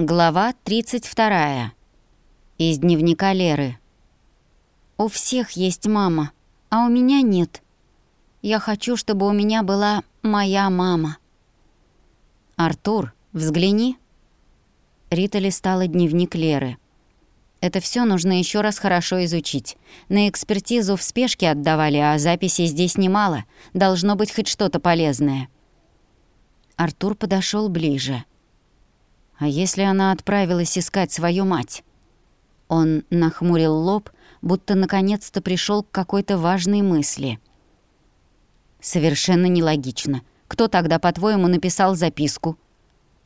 Глава 32. Из дневника Леры. «У всех есть мама, а у меня нет. Я хочу, чтобы у меня была моя мама». «Артур, взгляни». Рита листала дневник Леры. Это все нужно еще раз хорошо изучить. На экспертизу в спешке отдавали, а записей здесь немало. Должно быть хоть что-то полезное. Артур подошел ближе. А если она отправилась искать свою мать? Он нахмурил лоб, будто наконец-то пришел к какой-то важной мысли. Совершенно нелогично. Кто тогда, по-твоему, написал записку?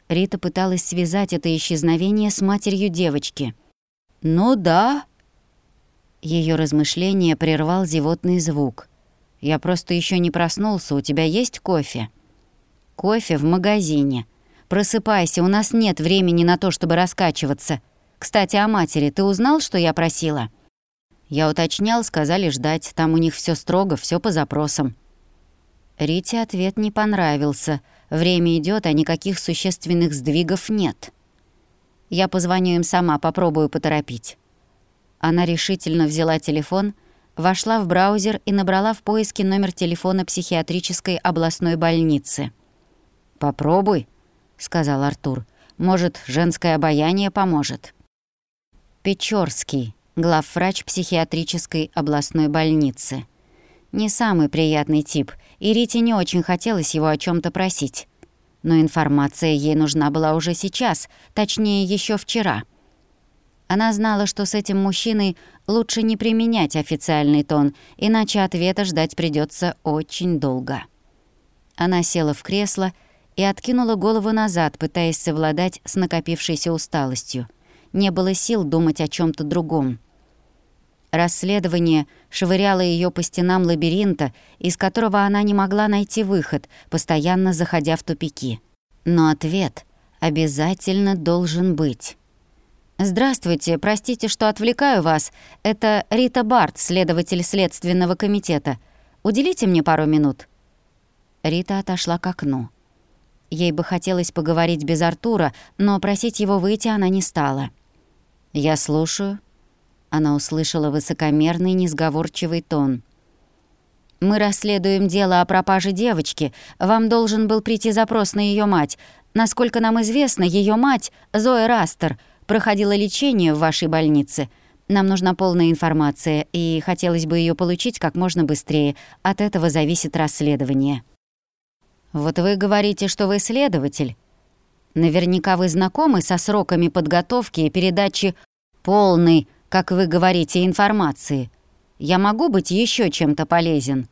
Рита пыталась связать это исчезновение с матерью девочки. «Ну да». Ее размышление прервал зевотный звук. «Я просто еще не проснулся. У тебя есть кофе?» «Кофе в магазине», «Просыпайся, у нас нет времени на то, чтобы раскачиваться. Кстати, о матери ты узнал, что я просила?» Я уточнял, сказали ждать, там у них все строго, все по запросам. Рите ответ не понравился. Время идет, а никаких существенных сдвигов нет. Я позвоню им сама, попробую поторопить. Она решительно взяла телефон, вошла в браузер и набрала в поиске номер телефона психиатрической областной больницы. «Попробуй», сказал Артур. «Может, женское обаяние поможет?» Печорский, главврач психиатрической областной больницы. Не самый приятный тип, и Рите не очень хотелось его о чем то просить. Но информация ей нужна была уже сейчас, точнее, еще вчера. Она знала, что с этим мужчиной лучше не применять официальный тон, иначе ответа ждать придется очень долго. Она села в кресло откинула голову назад, пытаясь совладать с накопившейся усталостью. Не было сил думать о чем то другом. Расследование швыряло ее по стенам лабиринта, из которого она не могла найти выход, постоянно заходя в тупики. Но ответ обязательно должен быть. «Здравствуйте, простите, что отвлекаю вас. Это Рита Барт, следователь Следственного комитета. Уделите мне пару минут». Рита отошла к окну. Ей бы хотелось поговорить без Артура, но просить его выйти она не стала. «Я слушаю». Она услышала высокомерный, несговорчивый тон. «Мы расследуем дело о пропаже девочки. Вам должен был прийти запрос на ее мать. Насколько нам известно, ее мать, Зоя Растер, проходила лечение в вашей больнице. Нам нужна полная информация, и хотелось бы ее получить как можно быстрее. От этого зависит расследование». «Вот вы говорите, что вы следователь. Наверняка вы знакомы со сроками подготовки и передачи полной, как вы говорите, информации. Я могу быть еще чем-то полезен?»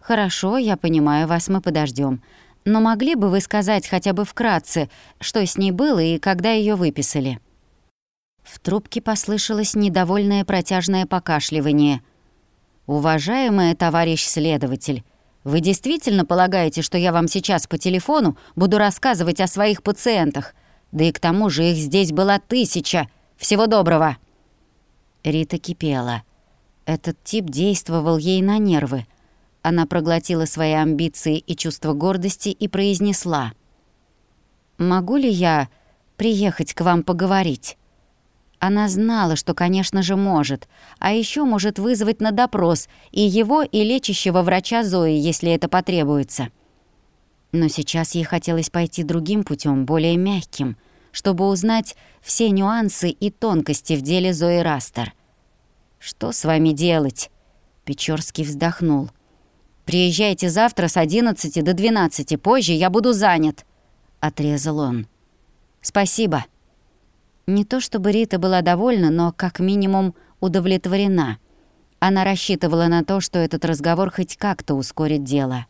«Хорошо, я понимаю вас, мы подождем. Но могли бы вы сказать хотя бы вкратце, что с ней было и когда ее выписали?» В трубке послышалось недовольное протяжное покашливание. «Уважаемая товарищ следователь, вы действительно полагаете, что я вам сейчас по телефону буду рассказывать о своих пациентах? Да и к тому же их здесь была тысяча. Всего доброго!» Рита кипела. Этот тип действовал ей на нервы. Она проглотила свои амбиции и чувство гордости и произнесла. «Могу ли я приехать к вам поговорить?» Она знала, что, конечно же, может, а еще может вызвать на допрос и его, и лечащего врача Зои, если это потребуется. Но сейчас ей хотелось пойти другим путем, более мягким, чтобы узнать все нюансы и тонкости в деле Зои Растер. «Что с вами делать?» Печорский вздохнул. «Приезжайте завтра с 11 до 12, позже я буду занят», — отрезал он. «Спасибо». Не то чтобы Рита была довольна, но как минимум удовлетворена. Она рассчитывала на то, что этот разговор хоть как-то ускорит дело.